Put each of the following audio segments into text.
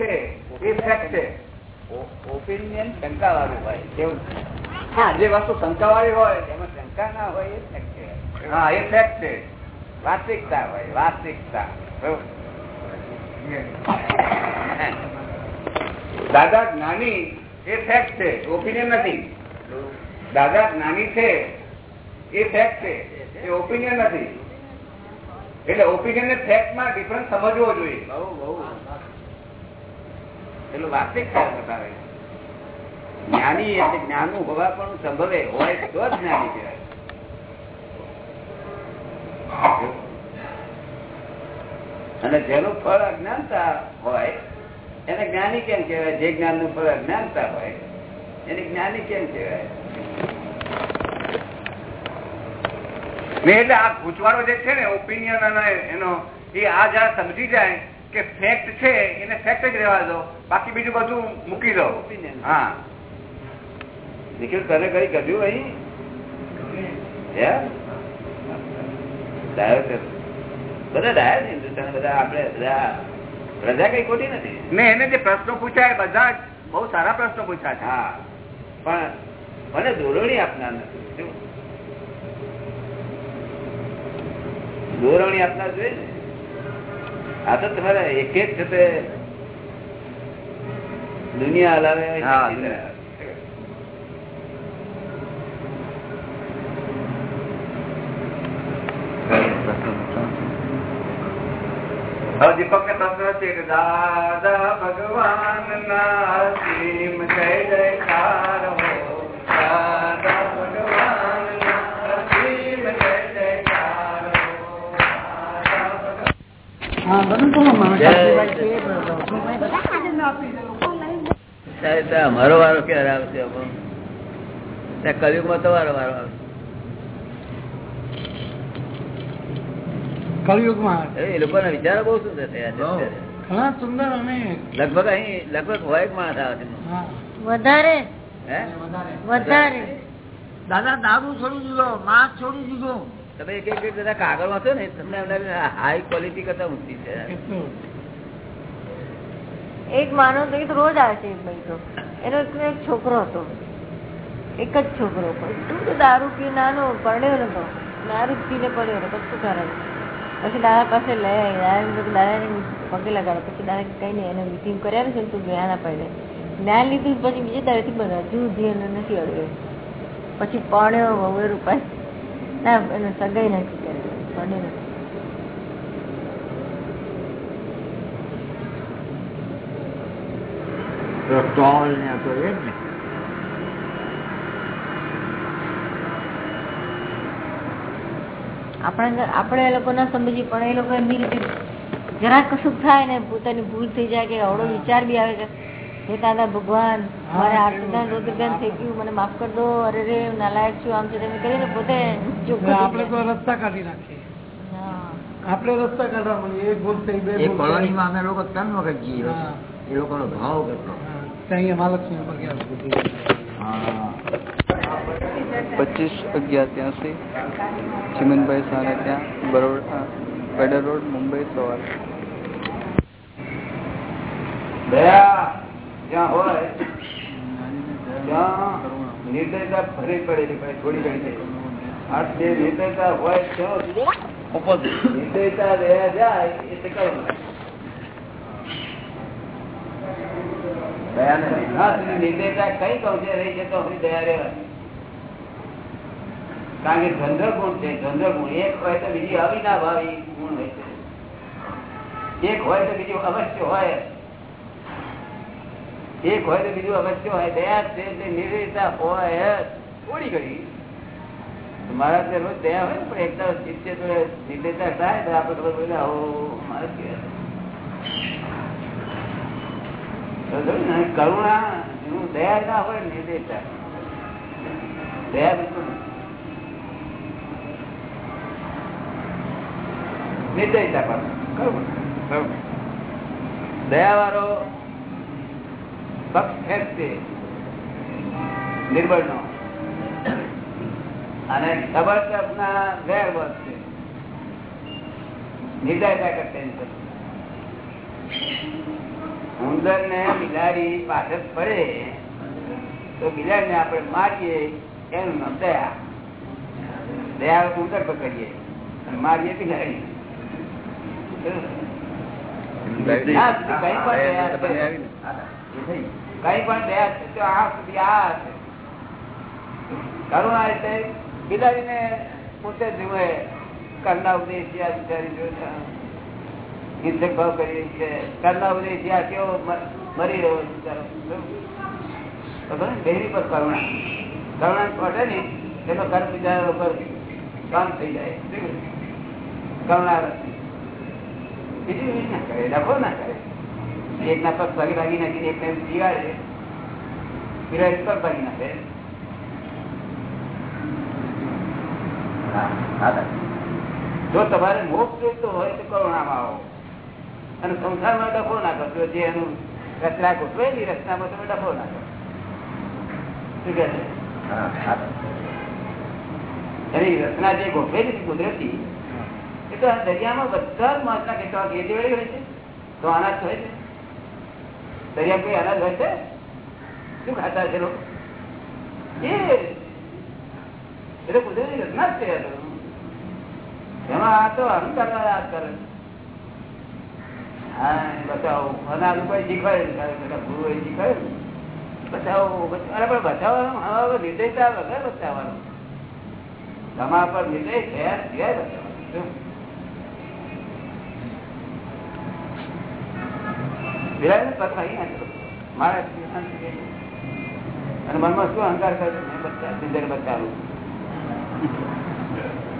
છે એ ફેક્ટ છે. ઓપિનિયન શંકા વાળું હોય. કેવું હા. જે વસ્તુ શંકાવાળી હોય એમાં શંકા ના હોય એ fact છે. હા એ ફેક્ટ છે. વાસ્તવિકતા હોય વાસ્તવિકતા. દાદા જ્ઞાની એ ફેક્ટ છે. ઓપિનિયન નથી. દાદા જ્ઞાની છે એ ફેક્ટ છે. એ ઓપિનિયન નથી. એટલે ઓપિનિયન ને ફેક્ટમાં ડિફરન્સ સમજવો જોઈએ. બહુ બહુ. પેલું વાસ્તવિકતા બતાવે જ્ઞાની એટલે જ્ઞાનનું હોવા પણ સંભવે, હોય તો જ્ઞાની કહેવાય. અને જેનું ફળ અજ્ઞાનતા હોય, એને જ્ઞાની કેમ કહેવાય? જે જ્ઞાનનું ફળ અજ્ઞાનતા હોય, એને જ્ઞાની કેમ કહેવાય? ને એટલે આ પૂછવાનો જે છે ને ઓપિનિયન અને એનો, એ આ જયારે સમજી જાય કે ફેક્ટ છે એને ફેક્ટ જ રહેવા દો. બાકી બીજું બધું મૂકી દો. હા. નિખિલ તને કઈ કહ્યું અહીં? હે? બધા ડાયા છે હિન્દુસ્તાન બધા આપણે બધા પ્રજા કઈ ખોટી નથી. ને એને જે પ્રશ્નો પૂછ્યા બધા બહુ સારા પ્રશ્નો પૂછ્યા છે. હા. પણ મને ધોરણી આપનાર નથી. ધોરણી આપનાર જોઈએ ને? આ તો તમારે એક એક છે તે દુનિયા હલાવે દીપક ને પ્રશ્ન છે દાદા ભગવાન ના જય જયકાર દાદા અમારો વારો ક્યારે આવશે કલયુગમાં તમારો વારો આવશે. કલયુગમાં એ લોકોના વિચારો બહુ સુંદર થયા છે. ઘણા સુંદર અને લગભગ અહીં લગભગ હોય એક માણસ આવે છે. વધારે. વધારે. દાદા દારૂ છોડી દીધો માંસ છોડી દીધો. તમે એક એક બધા કાગળ વાંચો ને, તમને હાઈ ક્વોલિટી કરતા ઊંચી છે. એક માણસ તો રોજ આવે એનો એક છોકરો હતો. એક જ છોકરો દારૂ પી નાનો પડ્યો નતો. દારૂ પીને પડ્યો હતો કશું કરે પછી દાદા પાસે લઈ આવી દાદા દાદાને પગે લગાડે પછી દાદા કઈ નહીં, એને મિટિંગ કર્યા છે તું જ્ઞાન આપડે જ્ઞાન લીધું પછી બીજે દાદાથી બધા હજુ એને નથી અડ્યો. પછી પડ્યો વવે રૂપાય ના એને સગાઈ નથી કરી પડ્યો નથી. ને તો એ જ ને. આપણે આપણે એ લોકો ના સમજી પણ એ લોકો એમની રીતે જરાક કશું થાય ને પોતાની ભૂલ થઈ જાય કે અવળો વિચાર બી આવે કે હે દાદા ભગવાન મારે આટલું રોદગન થઈ ગયું મને માફ કરી દો. અરે રે હું નાલાયક છું આમ છે તેમ કરીને પોતે ચોખ્ખું થઈ આપણે તો જાય. રસ્તા કાઢી નાખીએ. હા. આપણે રસ્તા કાઢવા મળીએ એક ભૂલ થઈ બે એ ભૂલ થઈ. કોલોનીમાં અમે લોકો ત્રણ વખત જઈએ હા. એ લોકોનો ભાવ કેટલો? હા, ત્યાં અહીંયા મહાલક્ષ્મી પર ગયા હા. પચીસ અગિયાર ત્યાંસી ચિમનભાઈ સાને ત્યાં બરોડા પેડર રોડ મુંબઈ સવાર. દયા જ્યાં હોય ત્યાં નિર્દયતા ભરી પડેલી હોય થોડી ઘણી આ જે નિર્દયતા હોય ત્યાં નિર્દયતા રહ્યા જાય એટલે કયું દયા નથી હા નિર્દયતા કઈ છે? રહી છે તો દયા કારણ કે ધંધર ગુણ છે ધંધર ગુણ એક હોય તો બીજી અવિના ભાવી ગુણ હોય છે. એક હોય તો બીજું અવશ્ય હોય. એક હોય તો બીજું અવશ્ય હોય? દયા છે તે નિર્દયતા હોય. થોડી ઘડી મારા ત્યાં રોજ દયા હોય ને પણ એકદમ શિષ્ય તો નિર્દયતા થાય તો આપણે ખબર પડે આવો મારા કહેવાય. તો કરુણા એનું દયા ના હોય નિર્દયતા. દયા બિલકુલ. નિર્દયતા પણ. કરુણા. દયા વાળો પક્ષ ખેંચશે નિર્બળ નો અને જબરદસ્ત ના વેર વધશે નિર્દયતા કરશે ઉંદર ને બિલાડી પાછળ પડે તો બિલાડી ને આપણે મારીએ એનું નામ દયા. દયા ઉંદર પકડીએ અને મારીએ બિલાડી. કઈ પણ દયા છે. આ સુધી આ હશે. કરુણા એટલે બિલાડીને પોતે જુએ કરના ઉદેશિયા બિચારી જોતા હિંસક ભાવ કરી છે કરના કેવો મરી રહ્યો બિચારો. બેરી પર કરુણા. કરુણા ખોટે ને, તેનો કર્મ બીજા ઉપર થઈ જાય. કરુણા બીજું ના કરે ડખો ના કરે. એક ના પગ ભાગી ભાગી નાખી એકને પીવાડે. પીવાડે પગ ભાગી નાખે. જો તમારે મોક્ષ જોઈતો હોય તો કરુણામાં આવો. અને સંસારમાં ડફો ના કરજો જે એનું રચના ગોઠવેલી રચનામાં તમે ડફો ના કરો. શું કે એની રચના જે ગોઠવેલી કુદરતી એ તો દરિયામાં બધા જ માછલા કેટલા ગેડી વળી હોય છે. તો આના જ હોય છે. દરિયા કઈ અનાજ હોય છે? શું ખાતા છે લોકો? એ! એ કુદરતી રચના જ છે એમાં આ તો અહંકાર કરે હા બતાવો અને આ શીખવાડે ગુરુ શીખવાડે બતાવો. અરે, પણ બતાવવાનું હવે નિર્દયતા વગર બતાવવાનું તમારા પર નિર્દય થયા સિવાય બતાવવાનું મારા. અને મનમાં શું અહંકાર કરે મેં બચાવું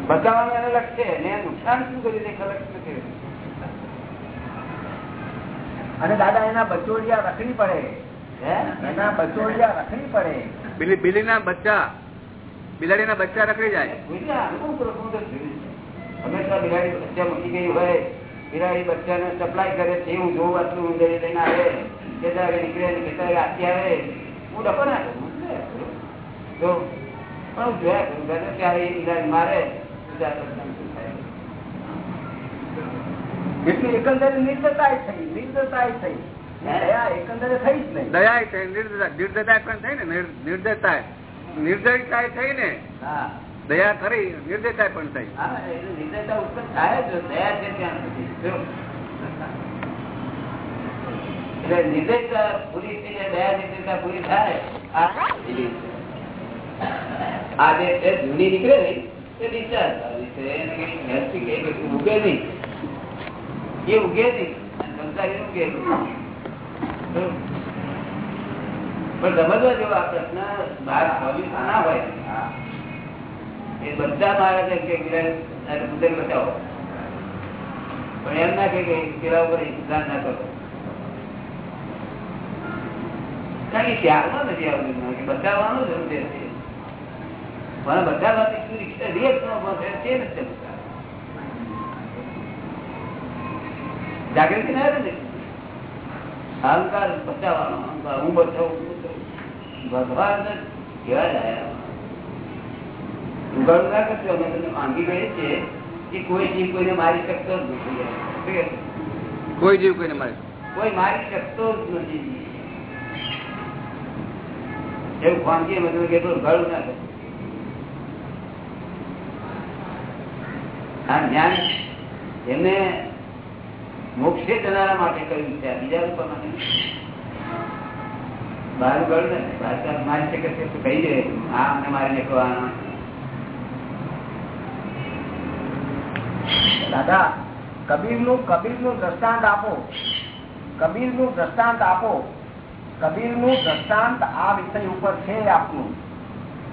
બચાવવાનું એને લક્ષ ને નુકસાન શું કર્યું તે ખબર નથી અને દાદા એના બચોડિયા રખડી પડે. હે? એના બચોડિયા રખડી પડે. બિલી બિલીના બચ્ચા. બિલાડીના બચ્ચા રખડી જાય. છે. હંમેશા બિલાડી બચ્ચા મૂકી ગઈ હોય. બિલાડી બચ્ચાને સપ્લાય કરે છે હું જોઉં આટલું ઊંધે લઈને આવે કેટલા વાગે નીકળે ને કેટલા વાગે આવે હું ડકો ના. તો પણ હું જોયા કરું ગમે ત્યારે એ બિલાડી મારે? એટલી એકંદરે નિર્દતા થઈ નિર્દતા થઈ. દયા એકંદરે થઈ જ નહીં. દયા થઈ નિર્દયતા નિર્દતા પણ થઈ ને નિર- નિર્દયતા નિર્દયતા થઈ ને હા. દયા કરી નિર્દયતા પણ થઈ. પણ સમજવા જેવો આ પ્રશ્ન બહાર solution ના હોય. એ બધા મારા છે કે મુદ્દે બચાવો પણ એમ ના કે પેલા ઉપર ઇંતજાર ના કરો. જાગૃતિ ના રહે અહંકાર બચાવવાનો અહંકાર હું બચાવું ભગવાન કેવા લાયા ઉગાડું ના કરશો અમે તમને માંગી ગઈ છે કે કોઈ જીવ કોઈને મારી શકતો જ નથી. કોઈ જીવ કોઈને મારે કોઈ મારી શકતો જ નથી. એવું ખાનગી મતલબ તમે કેટલું ના કરશો આ જ્ઞાન એમને મોક્ષે જનારા માટે કહ્યું છે. બીજા લોકો માટે બહાર ગળ ને બહાર મારી શકે તો કહી દે. આ અમને મારી નાખવાના દાદા કબીરનું કબીરનું દ્રષ્ટાંત આપો. કબીરનું દ્રષ્ટાંત આપો. કબીરનું દ્રષ્ટાંત આ વિષય ઉપર છે આપનું.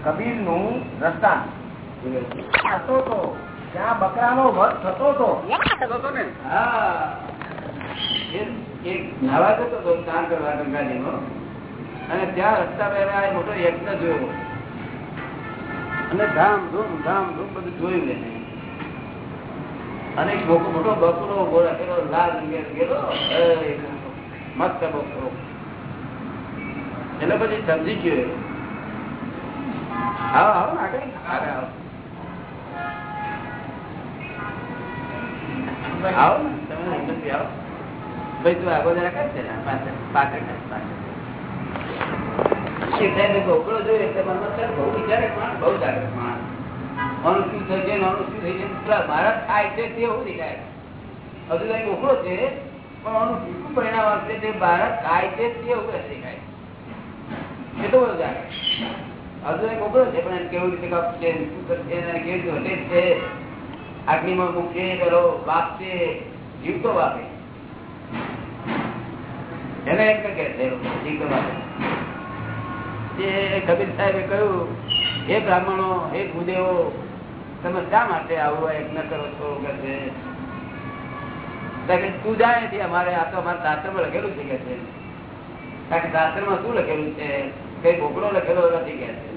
કબીરનું દ્રષ્ટાંત. થતો તો ત્યાં બકરાનો વધ થતો હતો ને? નાવા જતો હતો સ્નાન કરવા અને ત્યાં રસ્તા પહેલા મોટો યજ્ઞ જોયો. અને ધામ ધૂમ ધામ ધૂમ બધું જોયું એને. અને મોટો મોટો બકરો ઊભો રાખેલો લાલ ગેલો મસ્ત બકરો એટલે પછી સમજી ગયો આવો આગળ આગળ તમે આવો ભાઈ, તું આગો જરા કર છે પાછળ પાછળ પાછળ. બહુ વિચારે બહુ જાગૃત માણસ. આનું શું થઈ થઈ જાય. મારા થાય છે તે અહીં છે, પણ આનું શું ભારત છે તે તો બધું જાણે. છે, પણ કેવી રીતે કાપશે શું કરશે કેવી રીતે છે? આટલીમાં મૂકશે છે જીવતો બાપે એને એક કે છે જીવતો બાપે જે કબીર સાહેબે કહ્યું, હે બ્રાહ્મણો, હે ભૂદેવો તમે શા માટે આવું? યજ્ઞ કરો છો. કે તું જાણે છે અમારે આ તો અમારા શાસ્ત્રમાં લખેલું છે કે છે. કારણ કે શાસ્ત્રમાં શું લખેલું છે? કઈ ભોગડો લખેલો નથી કે છે.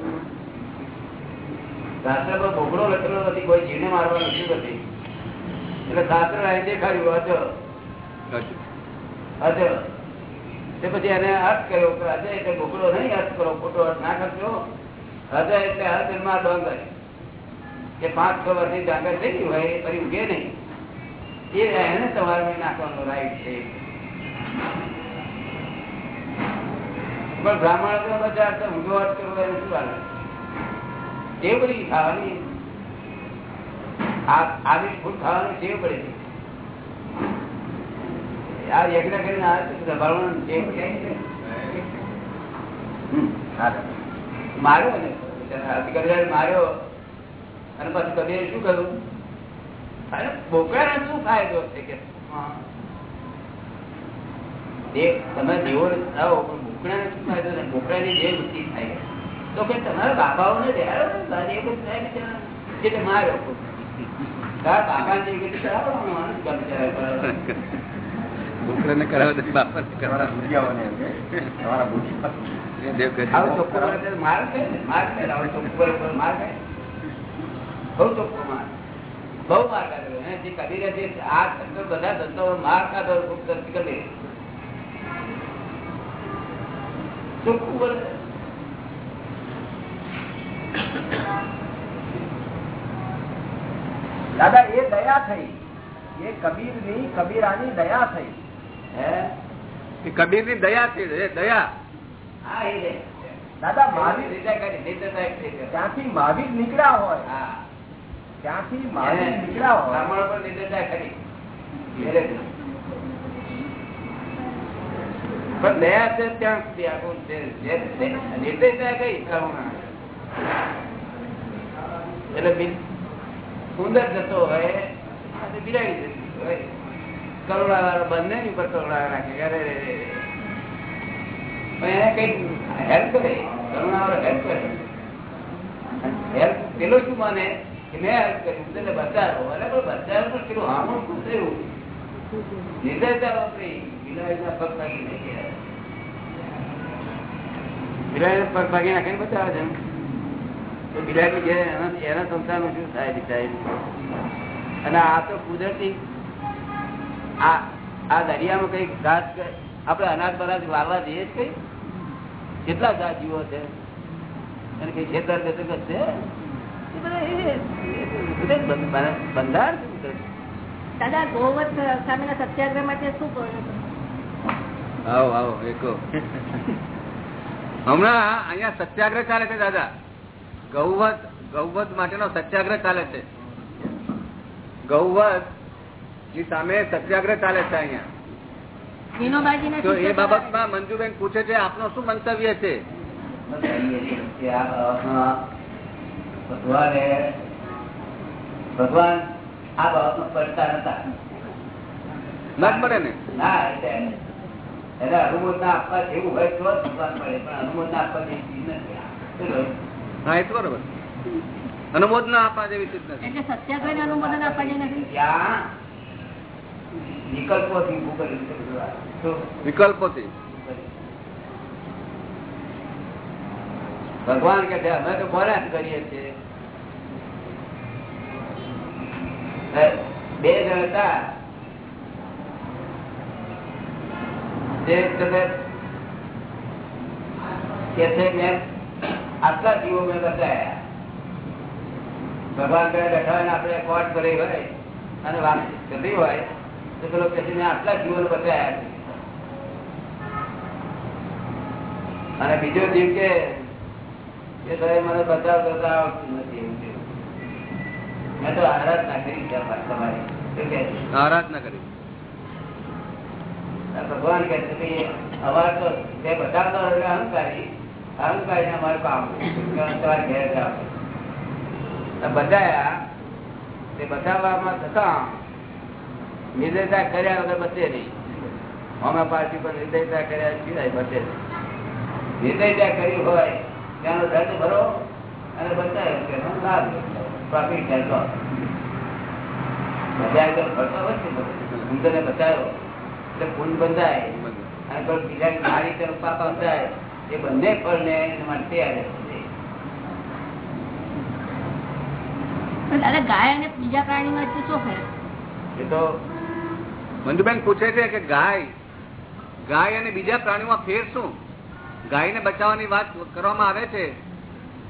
શાસ્ત્રમાં ભોગડો લખેલો નથી કોઈ જીને મારવાનું શું નથી એટલે શાસ્ત્ર અહીં દેખાડ્યું અજ અજ તે પછી એને અર્થ કર્યો કે અજય એટલે ભોગડો નહીં અર્થ કરો ખોટો અર્થ ના કરજો અજય એટલે અજન્મા ડોંગર કે પાંચ છ વર્ષની ડાંગર થઈ ગયું હોય ફરી ઉગે નહીં. એ એને તમારે નાખવાનો રાઈટ છે. પણ બ્રાહ્મણ તો બધા ઊંધો અર્થ કરવો એને શું આવે ટેવ પડી ખાવાની. આ- આવી ફૂડ ખાવાની ટેવ પડે છે આ યજ્ઞ કરીને આવે છે સંભાળવાનું ટેવ પડી માર્યો ને અધિકારી માર્યો. અને પછી કબીરે શું કહ્યું અરે શું ફાયદો છે કે? તમે દેવો આવો પણ બોકડાને શું ફાયદો છે? બોકડાની જે વૃત્તિ થાય તો કે તમારા બાબાઓને દેહાડો ને તારી થાય બિચારા. એટલે માર્યો તારા ને, કરાવો. કે. માર ને, માર છે ને, આવો ચોખ્ખો ઉપર માર ખાય. બહુ ચોખ્ખો માર. બહુ માર ખાધેલો. એને જે કબીરે જે આ શબ્દો બધા ધંધો માર ખાધો ખૂબ તરફી કબીર. ચોખ્ખું બોલે. દાદા એ દયા થઈ એ કબીરની કબીરાની દયા થઈ હે? એ કબીરની દયા છે એ દયા હા, એ રે. દાદા મહાવીર લીધા કરી, લીધા થાય થઈ ગયો. ત્યાંથી મહાવીર નીકળ્યા હોય હા. ત્યાંથી મહાવીર નીકળ્યા હોય પર લીધા ખરી. પણ દયા છે ત્યાં સુધી આખું છે. જે- જે નિર્દયતા કઈ કરુણા. એટલે બિલ- સુંદર જતો હોય અને બિલાડી જતી હોય કરુણા વાળો બંને ઉપર કરુણા રાખે અરે રે. પણ એને કઈ હેલ્પ કરે કરુણા વાળો હેલ્પ કરે હેલ્પ પેલો શું માને મેં હેલ્પ કર્યું? તેને બચાવો છે એના એના સંસારનું શું થાય બિચારી અને આ તો કુદરતી આ આ દરિયામાં કઈ ઘાસ આપડે અનાજ બનાજ વાળવા જઈએ જ કઈ? કેટલા ઘાસ જીવો છે? અને કઈ બેતર છે? દાદા ગોવત સામેના સત્યાગ્રહ માટે શું કહો આવો આવો એકો. હમણાં અહીંયા સત્યાગ્રહ ચાલે છે દાદા. ગૌવત ગૌવત માટેનો સત્યાગ્રહ ચાલે છે. ગૌવતની સામે સત્યાગ્રહ ચાલે છે અહીંયા. તો એ બાબતમાં મંજુબેન પૂછે છે આપનો શું મંતવ્ય છે? ભગવાને ભગવાન આ બાબતમાં પડતા નતા. ના જ પડે ને? ના એટલે એને અનુમોદના આપવા જેવું હોય તો ભગવાન મળે પણ અનુમોદના આપવા જેવી ચીજ નથી? હા એ તો બરોબર. અનુમોદના આપવા જેવી ચીજ નથી. એટલે સત્યાગ્રહ અનુમોદન આપવા જે નથી? ત્યાં વિકલ્પોથી વિકલ્પોથી? ભગવાન કે છે, અમે તો ખોરાક કરીએ છીએ. બે જણ હતા. આટલા જીવો મેં બતાવ્યા. ભગવાન કઈ બેઠા હોય આપણે કોટ કરી હોય અને વાતચીત કરી હોય, તો પેલો કે આટલા જીવો ને બતાવ્યા અને બીજો જીવ કે કે તમે મને બચાવ કરતા આવડતું નથી મેં તો આરાધના કરી તમારી? આરાધના કરી. ભગવાન કહે છે કે અમારે તો તે બતાવતો હોય અહંકારી અહંકારી અમારે કામ તમારે ઘેર જાવ બતાયા તે બતાવવામાં થતા નિર્દયતા કર્યા વગર બચે નહીં. હોમિયોપાથી પર નિર્દયતા કર્યા સિવાય બચે નહીં. નિર્દયતા કરી હોય ત્યાંનો દર્દ ભરો અને બચાવ્યો તેનો લાભ પ્રોફિટ થાય તો ભરતો હોય સુંદરને બચાવ્યો. એટલે પૂન બંધાય. અને કોઈ બીજાની મારી તરફ પાપ બંધાય એ બંને ફળને માટે તૈયાર છે. દાદા ગાય અને બીજા પ્રાણી વચ્ચે શું ફેર એ તો મંદુબેન પૂછે છે કે ગાય ગાય અને બીજા પ્રાણીઓમાં ફેર શું? ગાયને બચાવવાની વાત કરવામાં આવે છે.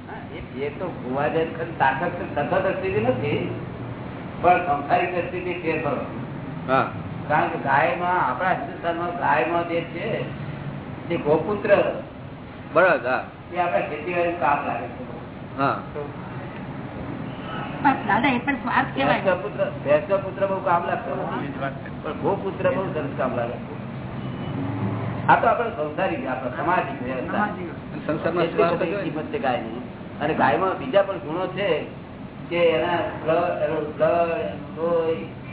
હા, એ- તો ભુવા જેમ તાકાત સખત સ્થિતિ નથી પણ સંસારિક સ્થિતિ ફેર કરો હા. કારણ કે ગાયમાં આપણા હિન્દુસ્તાનમાં ગાયમાં જે છે તે ગોપુત્ર એ બરાબર ખેતી આપણા ખેતીવાડી કામ લાગે છે. હા. દાદા એ પણ સ્વાર્થ કહેવાય. પુત્ર બહુ કામ લાગતો ગોપુત્ર બહુ સરસ કામ લાગે આ તો આપણે સામાજિક બધી જ હોય ને. છે. અને ગાયમાં બીજા પણ ગુણો છે કે એના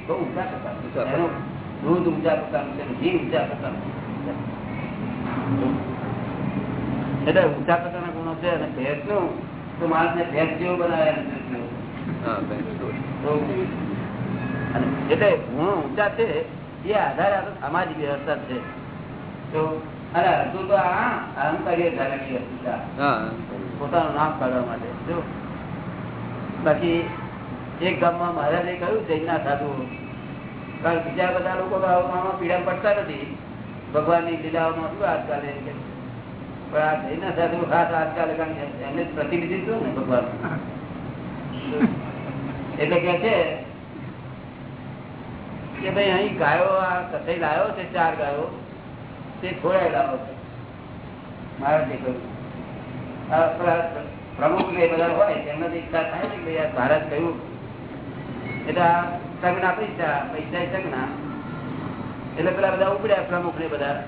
બહુ ઊંચા છે. એનું દૂધ ઊંચા પ્રકારનું છે, ઘી ઊંચા પ્રકારનું એટલે ઊંચા પ્રકારના ગુણો છે અને ભેંસનું તો માણસને ભેંસ જેવું બનાવે એટલે ગુણો ઊંચા છે એ આધારે આપણે સામાજિક વ્યવસ્થા છે અને તો આ અહંકારી ધારણી. હા. પોતાનું નામ કાઢવા માટે. જો બાકી એક ગામમાં મહારાજે કહ્યું જૈનના સાધુ કારણ બીજા બધા લોકો તો આવામાં પીડા પડતા નથી. ભગવાનની લીલાઓમાં શું આજકાલ પણ આ જૈનના સાધુ ખાસ આજકાલ કારણ એમને પ્રતિનિધિત્વ ને ભગવાન. એટલે કે છે કે ભાઈ અહીં ગાયો આ કથે લાવ્યો છે ચાર ગાયો. તે મહારાજે કહ્યું. આ પેલા પ્રમુખ ને બધા હોય તેમનાથી ઈચ્છા થાય કે ભાઈ ભારત કયું એટલે આ સંજ્ઞા પૈસા પૈસા સંજ્ઞા એટલે પેલા બધા ઉપડ્યા પ્રમુખ ને બધા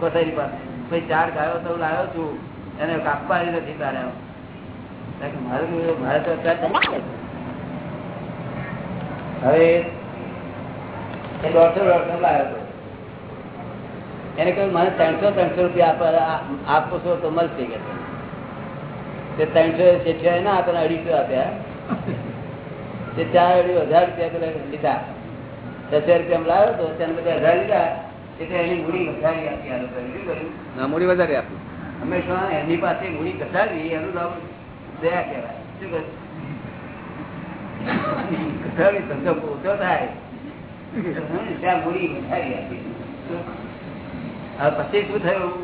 કોથારી પાસે. ભાઈ ચાર ગાયો તો લાવ્યો છું, એને કાપવા નથી તારે મારે તો- મારે તો અત્યારે હવે દોઢસો દોઢસો લાવ્યો હતો એને કહ્યું મને ત્રણસો ત્રણસો રૂપિયા આપો છો તો મળશે. કે તે ત્રણસો શેઠિયા ના આપણને અઢીસો આપ્યા. તે ચાર અઢી હજાર રૂપિયા પેલા લીધા. દસ રૂપિયા લાવ્યો તો તેને બધા હજાર લીધા. એટલે એની મૂડી વધારી આપી આ મૂડી વધારે હંમેશા એમની પાસે મૂડી ઘટાડવી એનું નામ દયા કહેવાય. શું કહ્યું? ઘટાડવી ધંધો ઓછો થાય. ત્યાં મૂડી વધારી આપી. હવે પછી શું થયું?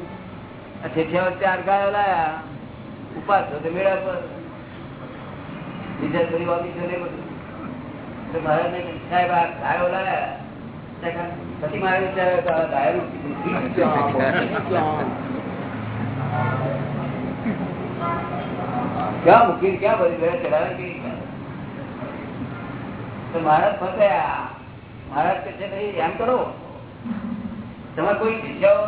ઠેઠિયા ચાર ગાયો લાયા, ઉપાસ તો મેળા પર. બીજા આ ગાયો લાયા. પછી મારે વિચાર ક્યાં મૂકીને ક્યાં બધી ચડાવે કે મહારાજ ફસાયા. મહારાજ કે છે એમ કરો. તમારે કોઈ જગ્યાઓ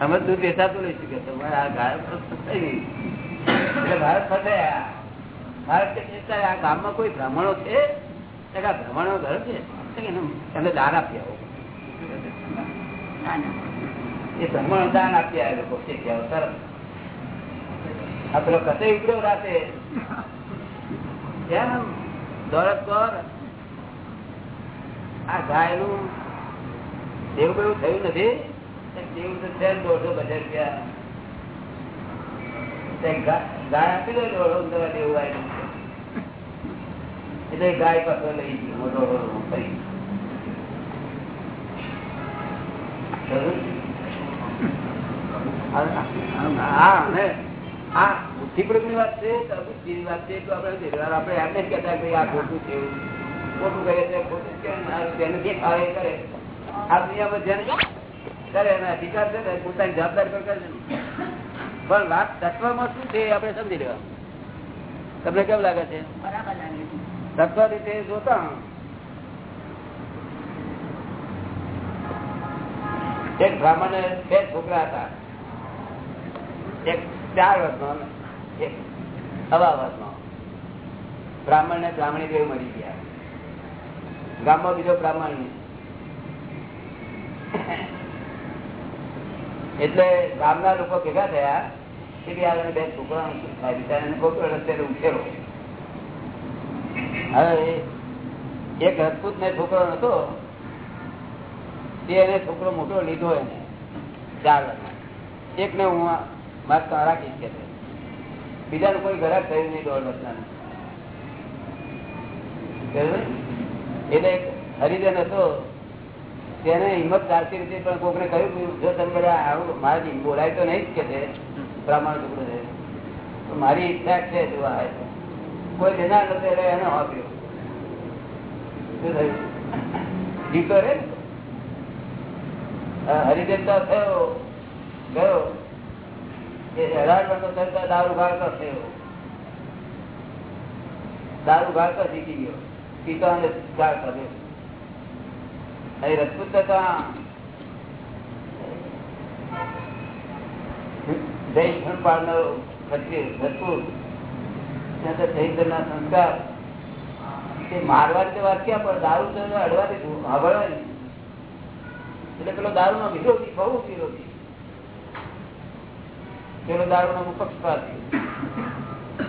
અમે દૂધ વેચાતું લઈશું કે તમારે આ ગાય ફસાઈ એટલે ભારત ફસાયા ભારત આ ગામમાં કોઈ બ્રાહ્મણો છે? બ્રાહ્મણો ઘર છે? એમને દાન આપી આવો. એ બ્રાહ્મણો દાન આપી આવ્યા લોકો છે. સરસ આ પેલો કસે ઉપડ્યો રાતે? કર થયું નથી દેવું તો છે રૂપિયા ગાય આપી દો દોઢો દવા આવ્યું એટલે ગાય પાસે લઈ ગયો મોટો ફરી હા બુદ્ધિ વાત છે બુદ્ધિ ની વાત છે તો આપડે આપડે એમ જ કહેતા કે આ ખોટું છે ખોટું કરે છે ખોટું કેમ જેને જે ફાવે કરે. આ દુનિયામાં જેને કરે એના અધિકાર છે ને પોતાની જવાબદારી પર કરે પણ વાત તત્વમાં શું છે આપણે સમજી લેવા તમને કેમ લાગે છે? તત્વ રીતે જોતા એક બ્રાહ્મણ બે છોકરા હતા. એક ચાર વર્ષનો સવા વર્ષનો બ્રાહ્મણ ને બ્રાહ્મણી દેવ મરી ગયા. ગામમાં બીજો બ્રાહ્મણ એટલે ગામના લોકો ભેગા થયા કે ભાઈ આગળ બે છોકરા બિચારાને ખોટો રસ્તે ઉઠેલો હવે એક રજપૂત ને છોકરો નતો એને છોકરો મોટો લીધો એને. ચાર એક ને હું મારે તો રાખીશ કે. બીજાનું કોઈ ઘરાક થયું નહીં દોઢ વર્ષના. એટલે હરિજન હતો, તેને હિંમત ચાલતી રીતે પણ કોકને કહ્યું જો તમે બધા મારાથી બોલાય તો નહીં જ કે છે, બ્રાહ્મણ છે. તો મારી ઈચ્છા છે જોવા કોઈ લેનાર નતો એટલે એને આપ્યો શું થયું? જીતો હરિજન તો થયો, ગયો એ અઢાર વર્ષનો થયો દારૂ ગાળતો થયો દારૂ ગાળતો શીખી ગયો. પીતો અને રજપૂત પણ દારૂ તો અડવાથી હબળવા નહીં એટલે પેલો દારૂ નો વિરોધી, બહુ વિરોધી.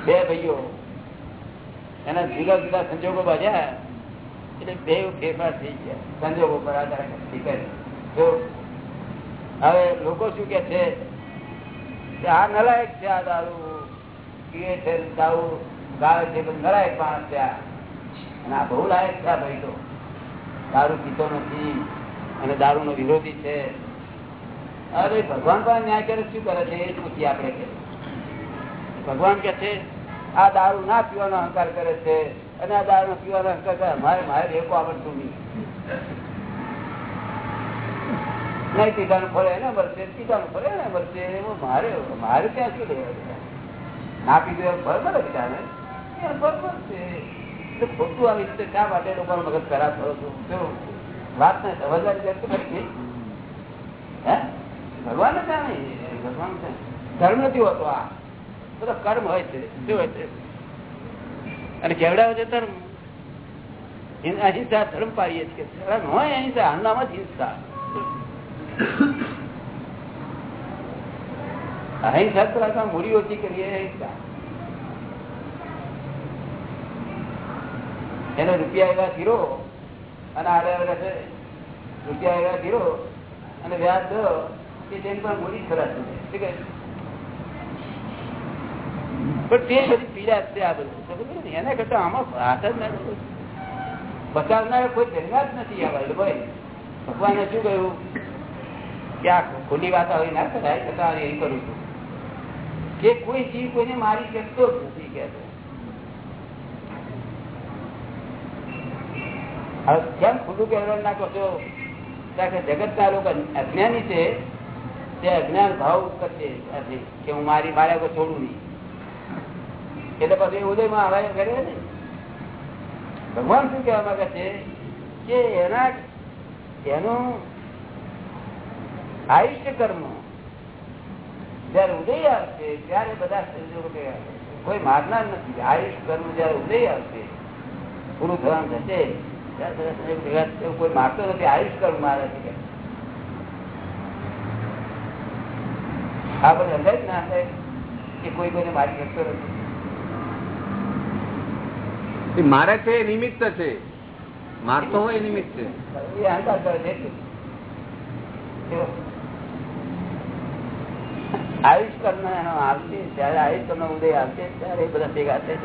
બે ભાઈઓ. એના જુદા જુદા સંજોગો બાજ્યા એટલે બે ફેરફાર થઈ ગયા. સંજોગો પર આધાર જો હવે લોકો શું કે છે? કે આ નલાયક છે આ દારૂ. પીએ છે દારૂ ગાળે નલાયક માણસ છે અને આ બહુ લાયક છે આ ભાઈ તો. દારૂ પીતો નથી. અને દારૂ નો વિરોધી છે. અરે, ભગવાન પણ ન્યાય કરે, શું કરે છે? એ પૂછીએ આપણે ભગવાન કે છે, આ દારૂ ના પીવાનો અહંકાર કરે છે, અને આ દારૂ પીવાનો અહંકાર કરે, મારે મારે રેકો આવડતું નહીં. નહીં પીધાનું ફળે એને મળશે પીધાનું ફળે એને મળશે એવું મારે મારે ત્યાં શું લેવા ના પીધું એમ ફળ મળે બધાને એમ ફળ મળશે. એટલે ખોટું આવી રીતે શા માટે લોકોનો મગજ ખરાબ થયો હતો? વાત ને સમજવાની જરૂર હે? ભગવાન છે. ધર્મ નથી હોતો આ. બધો કર્મ હોય છે. શું હોય છે? અને કેવડાવે છે ધર્મ? અહિંસા ધર્મ પાડીએ છીએ. હોય અહિંસા આનામાં જ હિંસા. અહિંસા તો મૂડી ઓછી કરીએ અહિંસા. એને રૂપિયા એવા ધીરો અને આડે રૂપિયા એવા ધીરો અને વ્યાજ દો. કે તેની પણ મૂડી ખરાબ થઈ જાય. શું કહે? પણ તે બધી પીડા છે આ બધું. એના કરતા આમાં હાથ જ ના રાખો. કોઈ જન્મ્યા જ નથી આ ભાઈ ભાઈ. ભગવાને શું કહ્યું? કે આ ખોટી વાત આવી ના કરાય છતાં એ કરું છું. કે કોઈ જીવ કોઈને મારી શકતો જ નથી કેમ ખોટું કહેવાનું નાખો છો? કે જગત ના લોકો અજ્ઞાની છે. તે અજ્ઞાન ભાવ કે હું મારી મારે છોડું નહીં. એટલે પછી ઉદયમાં હવાય કરે ને, ભગવાન શું કહેવા માંગે છે કે એના એનું આયુષ્ય કર્મ જયારે ઉદય આવશે, ત્યારે બધા કોઈ મારનાર નથી. આયુષ્ય કર્મ જયારે ઉદય આવશે પૂરું થવાનું થશે, ત્યારે. કોઈ મારતો નથી. આયુષ કર્મ મારે છે. આ બધું અંદાજ ના થાય કે કોઈ કોઈને મારી શકતો નથી. મારે છે એ નિમિત્ત છે. મારતો હોય એ નિમિત્ત છે. એ અહંકાર કરે આયુષ કર્મ એનો આવશે જયારે આયુષ કર્મ ઉદય આવશે ત્યારે એ બધા ભેગા થશે.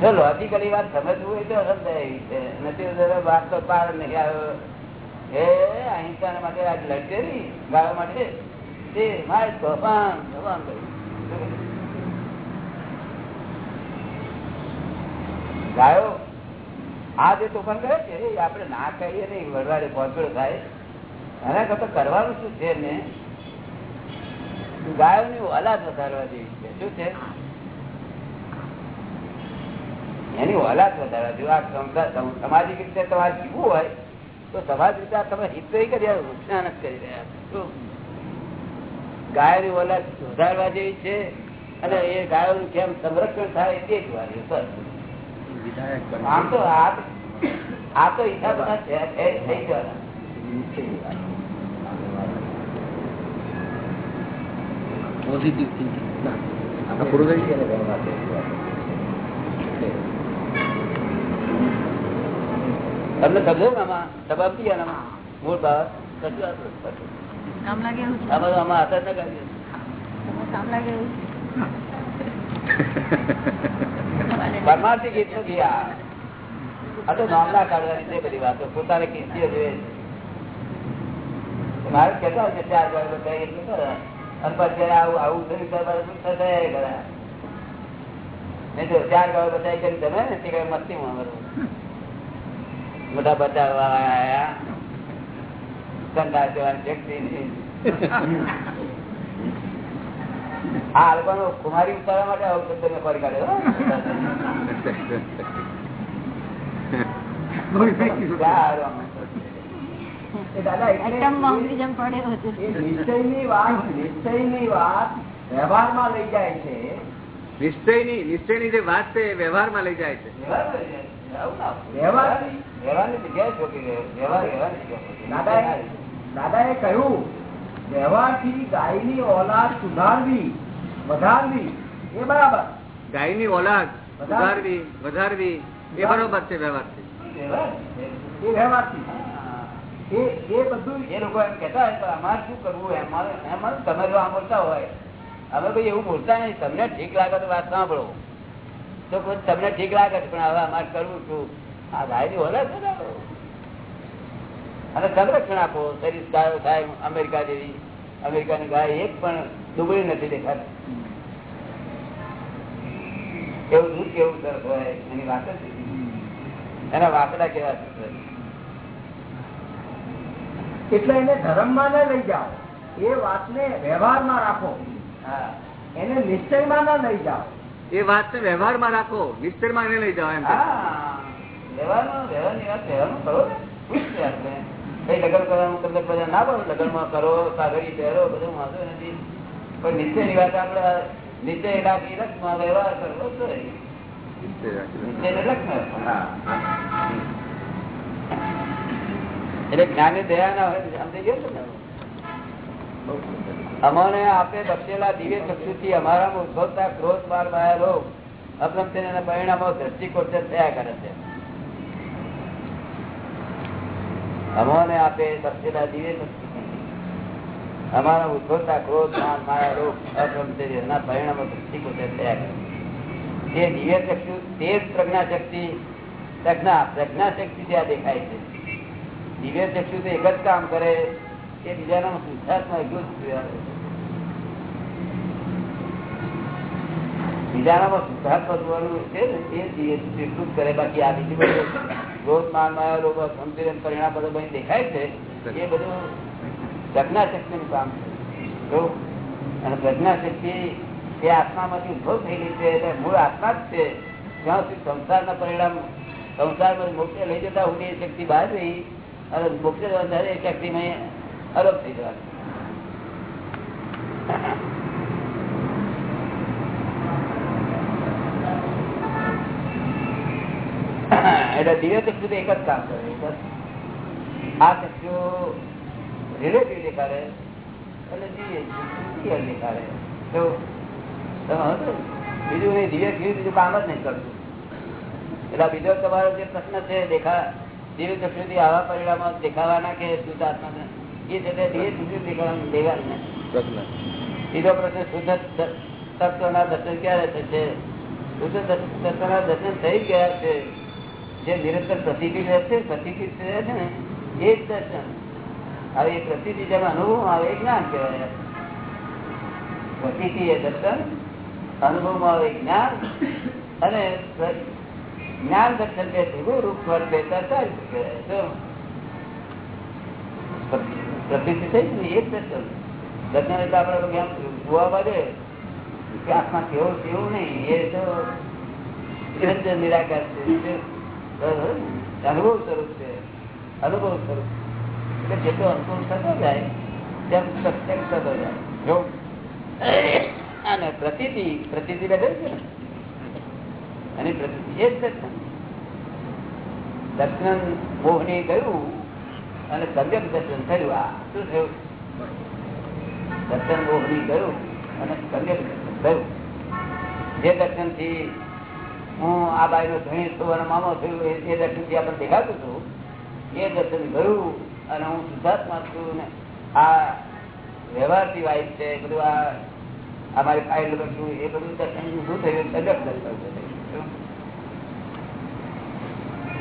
જો લોજિકલી વાત સમજવું હોય તો સમજાય નથી વાત તો પાર નહીં આવ્યો એ અહિંસા માટે આજ લડશે નહીં માટે તે મારે તોફાન તોફાન કર્યું. ગાયો આ જે તોફાન કરે છે, એ આપણે ના કહીએ નહીં વડવાડે પહોંચડો થાય. એના કરતા કરવાનું શું છે ને? ગાયોની ઓલાદ વધારવા જેવી છે. શું છે? એની ઓલાદ વધારે જો આ સામાજિક રીતે તમારે જીવવું હોય તો સમાજ રીતે આ તમે હિત નહીં કરી રહ્યા, નુકસાન જ કરી રહ્યા છો. શું? ગાયની ઓલાદ વધારવા જેવી છે અને એ ગાયોનું કેમ સંરક્ષણ થાય તે જોવાની બસ આમ તો આ આ તો હિસાબ છે- છે- થઈ જવાના. પોઝિટિવ થિંકિંગ આપણે પૂરું કરી દઈએ તમને સમજો આમાં? જવાબ દઈએ આમાં મૂળ પરમાર્થી ગીત આ. તો નામના કાઢવાની બધી વાતો. પોતાને કિસ્તીઓ જોઈએ મારે કેતા હોય ચાર વાર અને પછી આવું આવું થયું કરે. નહીં તો ચાર વાર બધા કરી તમે ને તે કઈ મસ્તી માં મોટા બચાવવા આયા. સંદાસ જવાની શક્તિ નહીં આ લોકોનો કુમારી ઉતારવા માટે આવું શબ્દ મેં ફરી કાઢ્યો નિશ્ચય સારું. એ દાદા એટલે એટમમાં ઉંગળી જેમ પડે એવું હતું. એ નિશ્ચયની વાત નિશ્ચયની વાત વ્યવહારમાં લઈ જાય છે. નિશ્ચયની નિશ્ચયની જે વાત છે એ વ્યવહારમાં લઈ જાય છે. વ્યવહાર એ ના. કહ્યું વ્યવહારથી ગાયની ઓલાદ સુધારવી વધારવી. એ બરાબર. ગાયની ઓલાદ સુધારવી વધારવી. એ બરોબર છે વ્યવહારથી વ્યવહાર. એ વ્યવહારથી. થી એ એ બધું એ લોકો એમ કેતા હોય તો અમારે શું કરવું? એમાં તમે જો આ બોલતા હોય. અમે ભાઈ એવું બોલતા નહીં. તમને ઠીક લાગે તો વાત સાંભળો. તો તમને ઠીક લાગે છે પણ હવે અમારે કરવું છું. આ ભાઈ ઓલાદ અને સંરક્ષણ આપો શરીર ગાયો થાય અમેરિકા જેવી. અમેરિકાની ગાય એક પણ દુબળી નથી દેખાતી. કેવું દૂધ કેવું સરસ હોય એની વાત જ એના વાકડા કેવા એટલે એને ધર્મમાં ના લઈ જાઓ. એ વાતને વ્યવહારમાં રાખો. હા. એને નિશ્ચયમાં ના લઈ જાઓ. એ વાતને વ્યવહારમાં રાખો નિશ્ચયમાં એને લઈ જાઓ એમ વાત ને. છે લગ્ન કરવાનું તમને બધા ના બોલો લગ્નમાં કરો સાગરી પહેરો બધું વાંધો નથી. પણ નિશ્ચયની વાત આપણે નિશ્ચય રાખી રખમાં વ્યવહાર કરવો. એટલે જ્ઞાને દયા ના હોય સમજી ગયો ને. અમને આપે બક્ષેલા દિવ્ય ચક્ષુથી અમારામાં ઉદ્ભવતા ક્રોધ માર માયા રોગ અબ્રહ્મચર્યના પરિણામો દ્રષ્ટિકોચર થયા કરે છે. અમોને આપે બક્ષેલા દિવ્ય ચક્ષુથી અમારા ઉદ્ભવતા ક્રોધ માર માયા રોગ અબ્રહ્મચર્યના પરિણામો દ્રષ્ટિકોચર થયા કરે તે દિવ્ય ચક્ષુ, તે જ પ્રજ્ઞા શક્તિ, પ્રજ્ઞા પ્રજ્ઞા શક્તિ ત્યાં દેખાય છે. દિવ્ય ચક્ષુ તો એક જ કામ કરે કે બીજાના શુદ્ધાત્મા એટલું જ એ કરે. એ અને પ્રજ્ઞા શક્તિ એ આત્મામાંથી ઉદ્ભવ થયેલી મૂળ આત્મા જ છે. જ્યાં સુધી સંસારના પરિણામ સંસારમાં મોક્ષે લઈ જતા સુધી એ શક્તિ બહાર રહી અને મોક્ષે જવા એ શક્તિમાં અલગ થઈ જવાનું એટલે દિવ્ય ચક્ષુ એક જ કામ કરે એક. આ ચક્ષુ રિલેટિવ દેખાડે, એટલે દિવ્ય દેખાડે તો? બીજું એ દિવ્ય ચક્ષુ બીજું કામ જ નહીં કરતું એટલે બીજો તમારો જે પ્રશ્ન છે, દેખા દિવ્ય ચક્ષુથી આવા પરિણામો દેખાવાના કે શુદ્ધ આત્મા એ છે દેખાવાનું દેવાનું નથી પ્રશ્ન શુદ્ધ તત્વના દર્શન ક્યારે થશે? શુદ્ધ તત્વના દર્શન થઈ ગયા છે. જે નિરંતર પ્રતિતિ રહેશે પ્રતિતિ છે ને એ જ દર્શન. હવે એ પ્રતિથી જેનો અનુભવ આવે એ જ્ઞાન કહેવાય. પ્રતિથી એ દર્શન અનુભવમાં આવે જ્ઞાન. અને જ્ઞાન દર્શન બે ભેગું રૂપ સ્વરૂપ બે ચાલી શું? થઈ ને, એ જ દર્શન દર્શન એટલે આપડે એમ જોવા બાજે કે આત્મા કેવું કેવું નહીં, એ તો નિરંજન નિરાકાર છે. અનુભવ સ્વરૂપ છે. અનુભવ સ્વરૂપ. એટલે જેટલો અનુભવ થતો જાય, તેમ પ્રત્યક્ષ થતો જાય. જો, અને પ્રતિથી પ્રતિથી બેઠે છે અને પ્રતિથી એ જ દર્શન દર્શન, મોહની ગયું અને સમ્યક દર્શન થયું. આ શું થયું? દર્શન મોહની ગયું અને સમ્યક દર્શન થયું. જે દર્શનથી હું આ બાઈ નો ધણી અને મામો થયું એ એ દર્શનથી આપણે દેખાતું હતું. એ દર્શન ગયું અને હું શુદ્ધાત્મા છું ને આ વ્યવહારથી વાઈફ છે બધું આ અમારી ફાઇલ બધું એ બધું દર્શન શું થયું? સમ્યક દર્શન થયું?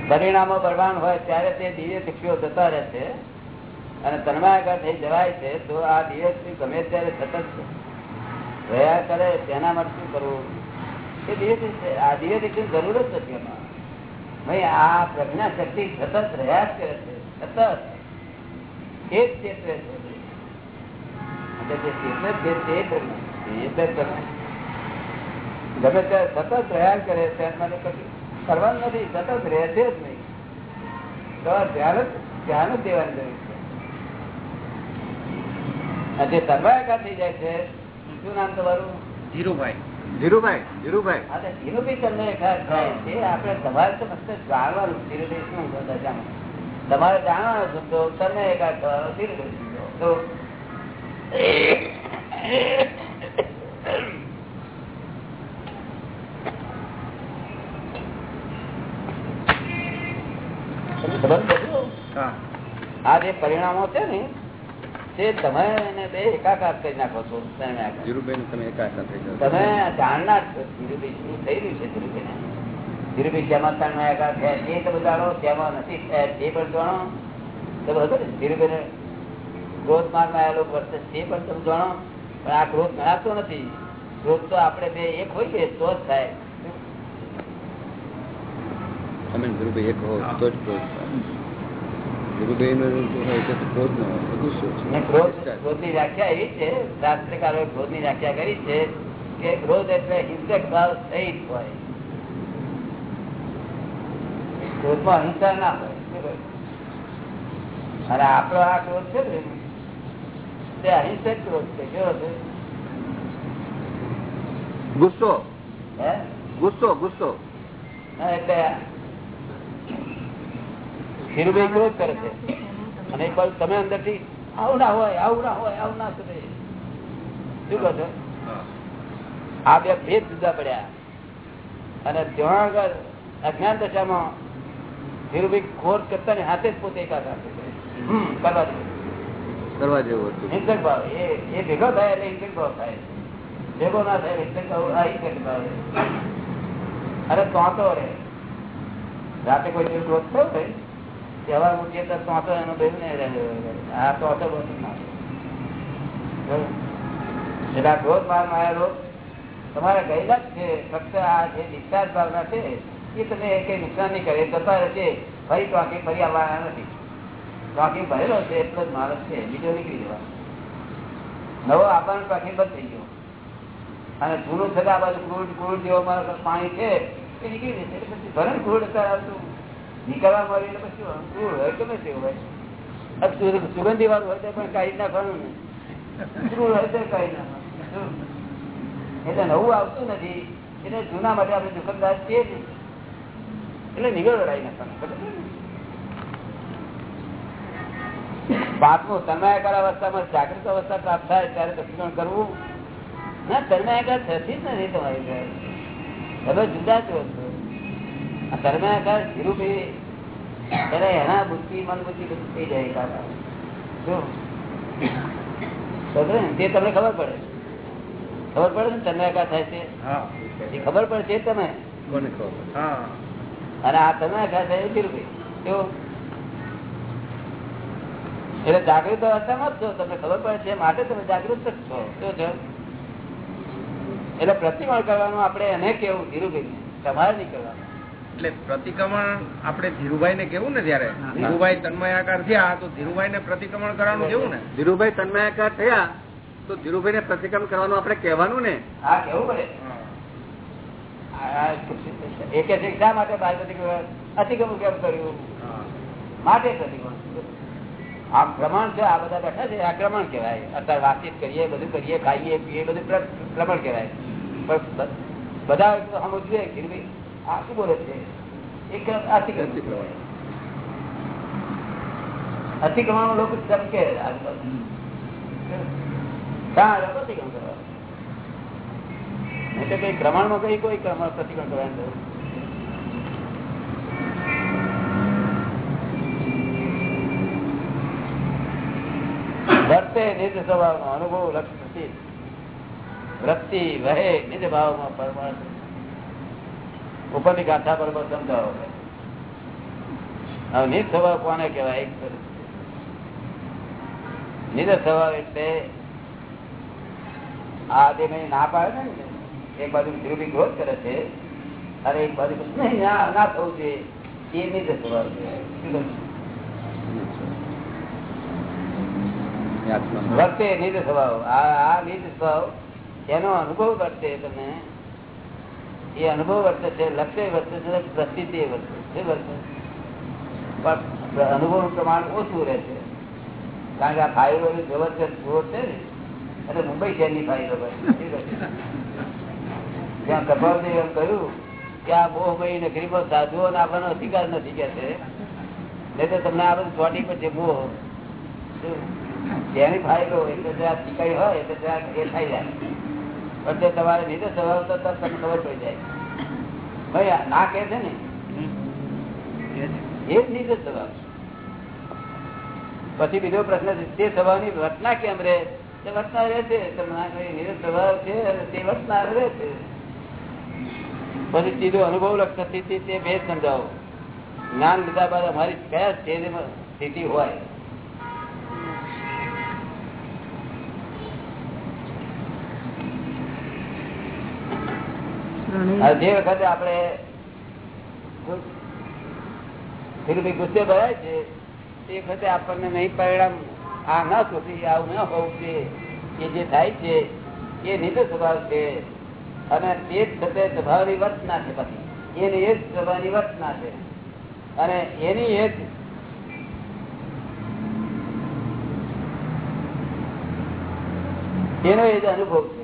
પરિણામો બળવાન હોય ત્યારે તે દિવ્ય શક્તિઓ જતા રહે છે અને તન્માયાકાર થઈ જવાય છે, તો આ શિક્ષ ગમે ત્યારે સતત રહ્યા કરે તેના માટે શું કરવું. એ દિવ્ય આ દિવ્ય શિક્ષણ જરૂર જ નથી એમાં. ભાઈ, આ પ્રજ્ઞા શક્તિ સતત રહ્યા જ કરે છે. સતત. એ જ ક્ષેત્રે છે. જે છે તે પ્રજ્ઞા. ગમે ત્યારે સતત રહ્યા કરે છે મને કશું કરવાનું નથી સતત રહેશે જ નહીં. તો ધ્યાન જ ધ્યાન જ દેવાની જરૂર છે. જે તરવાયકા થઈ જાય છે શું નામ તમારું? ધીરુભાઈ. ધીરુભાઈ ધીરુભાઈ. હા તો તમને થાય છે આપણે તમારે તો ફક્ત જાણવાનું ધીરુભાઈ શું છે દશામાં. તમારે જાણવાનું છે તો તમને એકાદ થવાનો ધીરુભાઈ. તો તમને ખબર પડ્યું? હા આ જે પરિણામો છે ને તે તમે એને બે એકાકાર કરી નાખો છો તમે એકાકાર થઈ તમે જાણનાર છો ધીરુભાઈ શું થઈ રહ્યું છે ધીરુભાઈ ધીરુભાઈ શેમાં ત્રણ એકાકાર થયા એ તમે જાણો તેમાં નથી થયા તે પણ જાણો. તમે હતો ને ક્રોધ મારમાં આવેલો વર્તે તે પણ તમે જાણો. પણ આ ક્રોધ ગણાતો નથી. ક્રોધ તો આપણે બે એક હોઈએ તો જ થાય. તમે ને ધીરુભાઈ એક હો તો જ ક્રોધ થાય. નો હોય તો ક્રોધ નો હોય બધું શું છે. ને ક્રોધની વ્યાખ્યા એવી છે શાસ્ત્રકારો ક્રોધની વ્યાખ્યા કરી છે કે ક્રોધ એટલે હિંસક ભાવ સહિત હોય. ક્રોધમાં અહિંસા ના હોય અને આપણો આ ક્રોધ છે ને તે અહિંસક ક્રોધ છે કેવો છે? ગુસ્સો. હે? ગુસ્સો ગુસ્સો. હા, એટલે ધીરુભાઈ ક્રોધ કરે છે. અને એક બાજુ તમે અંદરથી આવું ના હોય આવું ના હોય આવું ના કરે. શું કહો છો? આ બે ભેદ જુદા પડ્યા. અને ત્યાં આગળ અજ્ઞાન દશામાં ધીરુભાઈ ખોર કરતા ને હાથે જ પોતે એકાકાર. કરવા દે. કરવા જેવું હતું. હિંસક ભાવ એ ભેગો થાય એટલે હિંસક ભાવ થાય. ભેગો ના થાય હિંસક ભાવ આ હિંસક ભાવ અરે તો રે. રાતે કોઈ ક્રોધ થયો હોય તહેવાર ઉઠીએ તો તોતો એનો ભાઈ નહીં રહે. આ બરાબર? એટલે આ ક્રોધ માર માયેલો તમારે ગયેલા જ છે. ફક્ત આ જે ડિસ્ચાર્જ ભાવના છે, એ તમે કઈ નુકસાન નહીં કરે. જતા રહેશે ફરી ટોકી ફરી આવવાના નથી. ટોકી ભરેલો છે, એટલો જ માણસ છે. બીજો નીકળી જવા નવો આપણને ટોકી બંધ થઈ ગયો. અને જૂનું થતા બાજુ ક્રૂડ ક્રૂડ જેવો મારો પાણી છે, એ નીકળી જશે. ભરણ ક્રૂડ અત્યારે આવતું. નીકળવા મળે એટલે પછી અંકુર હોય ગમે તે હોય. સુગંધી વાળું હોય તો પણ કાઢી નાખવાનું ને. ક્રૂડ હોય તો કાઢી નાખવાનું. એટલે નવું આવતું નથી. એટલે જૂના માટે આપણે દુકાનદાર છીએ એટલે નિગળ લડાઈ નાખવાનું. ખબર છે ને? પાંચમું તન્માયાકાર અવસ્થામાં જાગૃત અવસ્થા પ્રાપ્ત થાય ત્યારે દક્ષિણ કરવું. ના તન્માયાકાર થતી જ નથી તમારી. તમે જુદા જ આ તન્માયાકાર ધીરુભાઈ ત્યારે એના બુદ્ધિ મન બુદ્ધિ બધું થઈ જાય એકાકાર. જો તે તમને ખબર પડે. ખબર પડે ને તન્માયાકાર થાય છે? એ ખબર પડે છે તમે અને આ તન્માયાકાર થાય ધીરુભાઈ જો એટલે જાગૃત અવસ્થામાં જ છો તમને ખબર પડે છે માટે તમે જાગૃત જ છો. શું છે? એટલે પ્રતિમાળ કરવાનું આપણે એને કેવું? ધીરુભાઈ તમારે નહીં કરવાનું. એટલે પ્રતિક્રમણ આપણે ધીરુભાઈ ને કેવું ને જયારે? ધીરુભાઈ તન્મયાકાર થયા તો ધીરુભાઈ ને પ્રતિક્રમણ કરવાનું કેવું ને? ધીરુભાઈ તન્મયાકાર થયા તો ધીરુભાઈ ને પ્રતિક્રમણ કરવાનું આપણે કહેવાનું ને? હા કેવું પડે? આ એક જ માટે અતિક્રમણ કેમ કર્યું? માટે પ્રતિક્રમણ. આ પ્રમાણ છે આ બધા બેઠા છે આ ક્રમણ કહેવાય. અત્યારે વાતચીત કરીએ બધું કરીએ ખાઈએ પીએ બધું પ્રમાણ કહેવાય. પણ બધા સમજવે કે ભાઈ આ શું બોલે છે એક અતિક્રમણ અતિક્રમણ લોકો ચમકે આજુબાજુ હા લોકો અતિક્રમણ કરવા નહીં તો કઈ પ્રમાણમાં કઈ કોઈ ક્રમ- પ્રતિક્રમણ કરવાનું જરૂર વર્તે નિજ સ્વભાવનો અનુભવ લક્ષ નથી વૃત્તિ વહે નિજ ભાવમાં પરમાર્થ ઉપરની ગાંઠા પર સમજાવો. હવે સ્વભાવ કોને કહેવાય? એક તો. સ્વભાવ એટલે આ જે મેં ના પાડે ને એક બાજુ ધ્રુવી ગ્રોથ કરે છે અને એક બાજુ નહીં ના થવું છે એ નિજ સ્વભાવ વર્તે નિજ સ્વભાવ. આ નિજ સ્વભાવ એનો અનુભવ કરશે તમને એ અનુભવ વર્તે છે, લક્ષ્ય વર્તે છે, પ્રસિદ્ધિ વર્તે છે વર્તે પણ અનુભવનું પ્રમાણ ઓછું રહે છે. કારણ કે આ ફાઇલો જબરજસ્ત જોર છે ને, એટલે મુંબઈ શહેરની ફાઇલો જ્યાં કપાલદેવ એમ કહ્યું કે આ બહુ ભાઈ ને ગરીબો સાધુઓ આપવાનો અધિકાર નથી કે છે. નહીં તો તમને આ બધું ચોટી પછી શું? જેની ફાઇલો એટલે જ્યાં શીખાઈ હોય, એટલે ત્યાં એ થઈ જાય પણ તે તમારે નીચે સ્વભાવ તો તમને ખબર પડી જાય. ભાઈ ના કે છે ને? એ જ. નીચે સ્વભાવ. પછી બીજો પ્રશ્ન છે તે સ્વભાવની રચના કેમ રે તે વર્તના રહે છે સ્વભાવ તે વર્તના રહે છે. પછી સીધો અનુભવ લક્ષ સ્થિતિ તે બે સમજાવો. જ્ઞાન લીધા બાદ અમારી કયા સ્થિતિ હોય હવે જે વખતે આપણે ગુસ્સે ભરાય છે તે વખતે આપણને નહીં પરિણામ આ ના શોધી આવું ન હોવું જોઈએ એ જે થાય છે, એ નીચે સ્વભાવ છે. અને તે જ થતે સ્વભાવની વર્તના છે પછી એની એ જ સ્વભાવની વર્તના છે. અને એની એ જ એનો એ જ અનુભવ છે.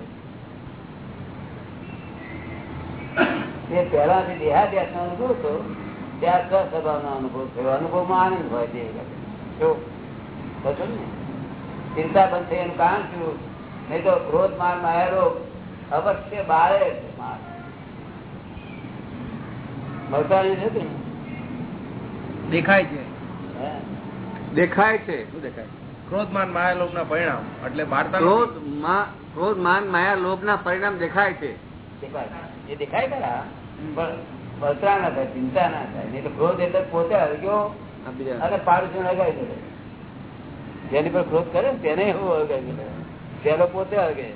એ પહેલાથી દેહાદ્યાસ નો અનુભવ હતો ત્યાં સ્વસ્વભાવ નો અનુભવ થયો. અનુભવમાં આનંદ હોય તે વખતે. ને ચિંતા બંધ થઈ એનું કારણ શું? નહીં તો ક્રોધ માન માયા રોગ અવશ્ય બારે માર. મળતા છે ને? દેખાય છે. દેખાય છે. શું દેખાય? ક્રોધમાન માયાલોભ ના પરિણામ. એટલે વાર્તા ક્રોધ મા- ક્રોધ માન માયા લોભ ના પરિણામ દેખાય છે. દેખાય. એ દેખાય ખરા? બળતરા ના થાય ચિંતા ના થાય. નહીં તો ક્રોધ એટલે પોતે હળગ્યો અને પાડોશી હળગાવી દે જેની પર ક્રોધ કરે ને તેને એવું હળગાવી દે પેલો પોતે હળગે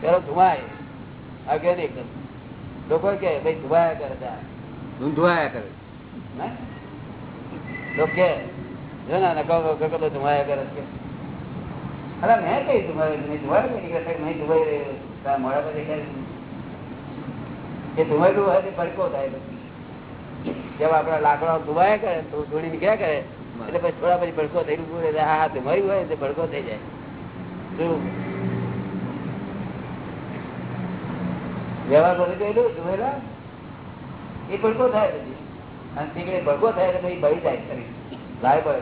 પેલો ધુમાય. હળગે નહીં કરે. લોકો કે ભાઈ ધુવાયા કરે તા. ધૂંધવાયા કરે? લોકો કે જો ના નકામો ગગડો ધુમાયા કરે છે. અરે મેં કઈ ધુમાય? નહીં ધુમાય નહીં કે નહીં? ધુવાઈ રહ્યો. મોડા પર દેખાય. એ ધુમાયેલું હોય તે ભડકો થાય જેમ આપડા લાકડા ધુમાયા કરે તો ધૂળી નીકળ્યા કરે? એટલે પછી થોડા પછી ભડકો થઈ રહે હા ધુમાયું હોય ભડકો થઈ જાય. શું? વ્યવહાર બધી ગયેલું ધુમેલા એ ભડકો થાય પછી. અને તીકડે ભડકો થાય એટલે પછી બળી જાય શરીર. લાય પડે.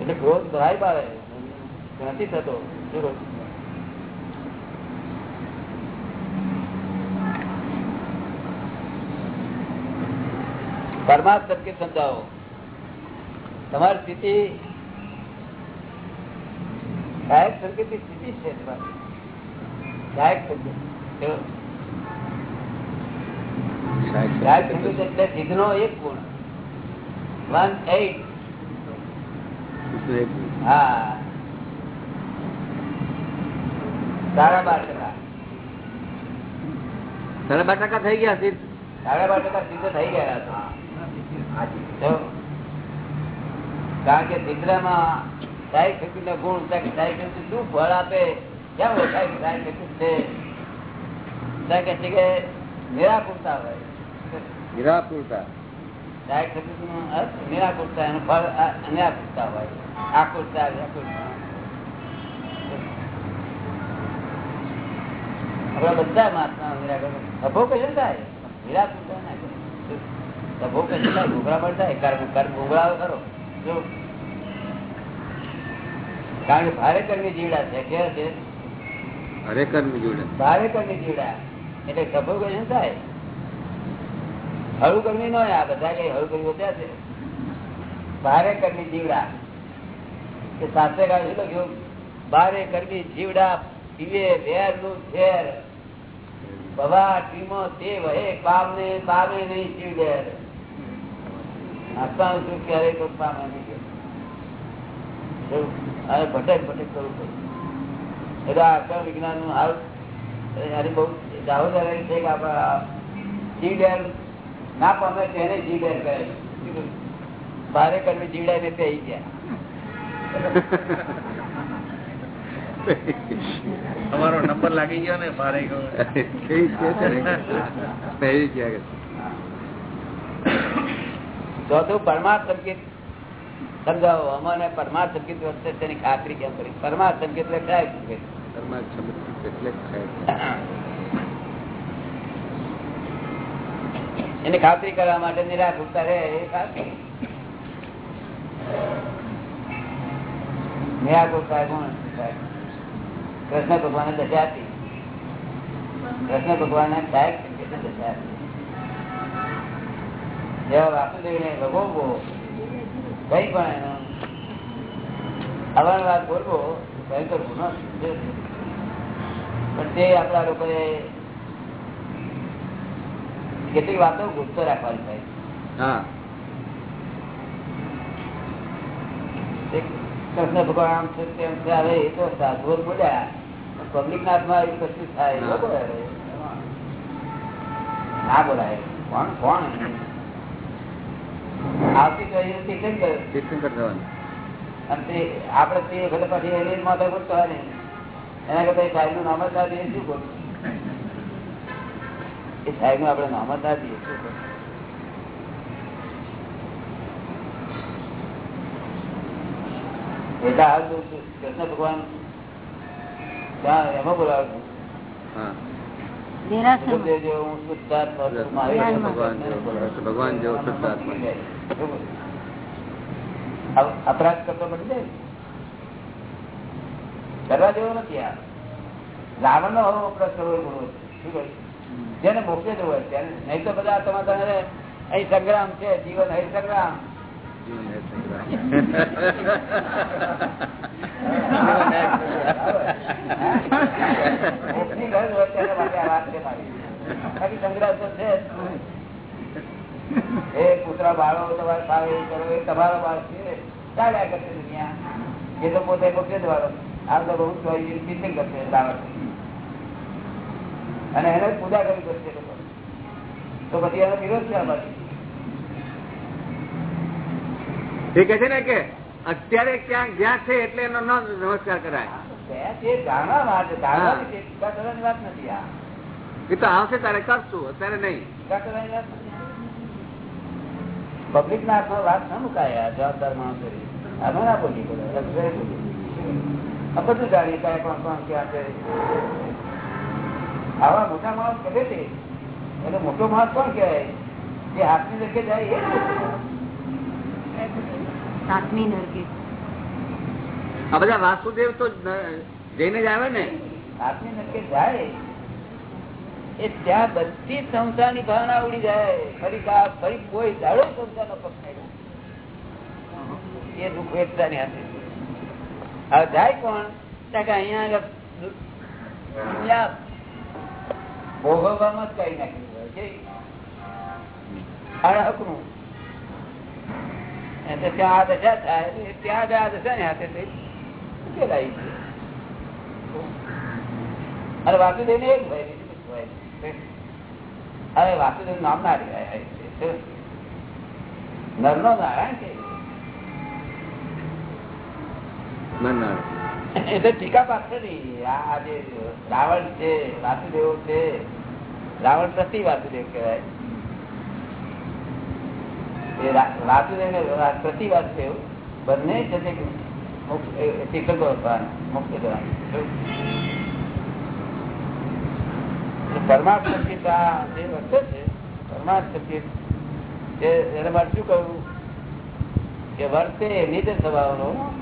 એટલે ક્રોધ લાય પાડે. નથી થતો. શું કહું? પરમાર્થ સંકેત સમજાવો. તમારી સ્થિતિ ગાયક સંકેતની સ્થિતિ છે ગાયક સંકેત ગાયક સંકેત એટલે સિદ્ધનો એક ગુણ. વન એટ હા. સાડા બાર ટકા. સાડા બાર ટકા થઈ ગયા સિદ્ધ સાડા બાર ટકા સિદ્ધ થઈ ગયા કારણ કે દીકરામાં સાહિત્ય ખેતી નો ગુણ સાહિત્ય ખેતી શું ફળ આપે? કેમ ઓળખાય કે ખેતી છે. કે નિરાકુરતા હોય. નિરાકુરતા સાહિત્ય શક્તિ નો અર્થ નિરાકુરતા એનું ફળ આ નિરાકુરતા હોય. આકુરતા વ્યાકુરતા આપણા બધા મહાત્મા નિરાકરણ સભો કશે થાય. નિરાકુરતા ના કરે થાય ઘોઘરા પણ થાય કર્મ કર્મ ઘોઘરાઓ ખરો કારણ કે ભારે કર્મી જીવડા છે કેવા છે. ની જોડે ભારે કર્મી જીવડા. એટલે સભો થાય. હળું કર્મી નો આ બધા કઈ હળું કર્મી વધ્યા છે. ભારે કર્મી જીવડા. કે સાથે કાઢી લખ્યું? ભારે કર્મી જીવડા પીવે વેરનું ઝેર. બવા ટીમો તે વહે પામને પામે નહીં જીવડેર. આત્માનું છું ક્યારે કોઈ પામે નહીં. અને ભટક ભટક કરવું પડે. એટલે આ વિજ્ઞાનનું હાલ આની બહુ દાહોદાર છે કે આપણા જીવડેર ના પામે તેને જીવડેર કહે ભારે કરવી જીવડા ને પેઈ ગયા. તમારો નંબર લાગી ગયો ને ભારે ગયો. ચોથું પરમાર્થ સંકેત સમજાવો અમને પરમાર્થ સંકેત વચ્ચે તેની ખાતરી કેમ કરી? પરમાર્થ સંકેત એટલે કાંઈ સંકેત? ઘરમાં સંકેત એટલે એની ખાતરી કરવા માટે નિરાકૃતતા રહે એ ખાતરી. નિરાકૃતતા એ કોણ? કૃષ્ણ ભગવાને દશા હતી. કૃષ્ણ ભગવાને સાહેબ સંકેતને દશા આપી જેવા વાસુદેવને ભગવવો કઈ પણ એનો. અવારનવાર વાત બોલવો ભયંકર ગુનો પણ તે આપણા લોકોએ કેટલીક વાતો ગુસ્સો રાખવાની થાય. હા. કૃષ્ણ ભગવાન આમ છે તેમ છે હવે એ તો સાધુ બોલ્યા. પબ્લિક ના હાથમાં એવું કશું થાય. ન બોલાય. કોણ કોણ? તીર્થંકર. તીર્થંકર થવાનું. અને તે તે વખતે પછી એની માથે પૂછતો હોય ને એના કરતા સાહેબનું નામ જ ના દઈએ શું ખોટું એ સાહેબનું આપણે નામ જ ના દઈએ શું ખોટું? એટલે હાલ કૃષ્ણ ભગવાન ત્યાં એમાં બોલાવું છું. હા. જેવો હું શુદ્ધાત્મા ભગવાન જેવો ભગવાન અપરાધ કરતો પડી જાય કરવા જેવો નથી આ રાવણ નો હવે અપરાધ કરવો છે. શું કહ્યું? જેને મોકલે જવું હોય ત્યારે નહીં તો બધા તમારે અહીં સંગ્રામ છે જીવન અહીં સંગ્રામ સંગ્રામ. તો છે. એ કૂતરા બાળો તમારે એ કરો એ તમારો બાળ છે. ચાલ્યા કરશે દુનિયા એ તો પોતે મોકલે જવાનો આ તો બહુ ચિંતન કરશે દાવત અને એને પૂજા કરવી પડશે તો પછી એનો વિરોધ છે આ એ કે છે ને કે અત્યારે ક્યાંક જ્યાં છે એટલે એનો ન નમસ્કાર કરાય. તે જાણવા માટે જાણવાની. વાત નથી આ. એ તો આવશે તારે કરશું અત્યારે નહીં. કરવાની વાત નથી. પબ્લિક ના હાથમાં વાત ના મુકાય જવાબદાર માણસો અમે ના બોલી. આ બધું જાણીએ કયા કોણ કોણ ક્યાં છે? આવા મોટા માણસ કહે છે એટલે મોટો માણસ કોણ કહેવાય? જે હાથની લખે જાય એ. સાતમી નરકે આ બધા વાસુદેવ તો જઈને જ આવે ને? હાથની નરકે જાય. એ ત્યાં બધી જ સંસારની ભાવના ઉડી જાય. ફરી ફરી કોઈ દાડો સંસારનો પક્ષ એ દુઃખ વેચતાની હાથે. હવે જાય કોણ? કે અહીંયા દુનિયા ભોગવવામાં જ કરી નાખ્યું કેવી? ત્યાં આ દશા થાય ત્યાં જ દશા ને હાથે થઈ. ઉકેલાઈ છે અને વાસુદેવ ને એક ભાઈ. હવે વાસુદેવ નામ ના છે. નરનો નારાયણ ના ના એટલે ટીકા પાત્ર નહીં આ જે રાવણ છે વાસુદેવ છે રાવણ પ્રતિ વાસુદેવ કહેવાય. એ વાસુદેવ ને પ્રતિ વાસુદેવ બંને મુક્ત શિક્ષકો હતા, મોક્ષ કરવાના. પરમાર્થ સચિત આ છે. પરમાર્થ એના શું કહ્યું? કે વર્તે નિજ સ્વભાવનો.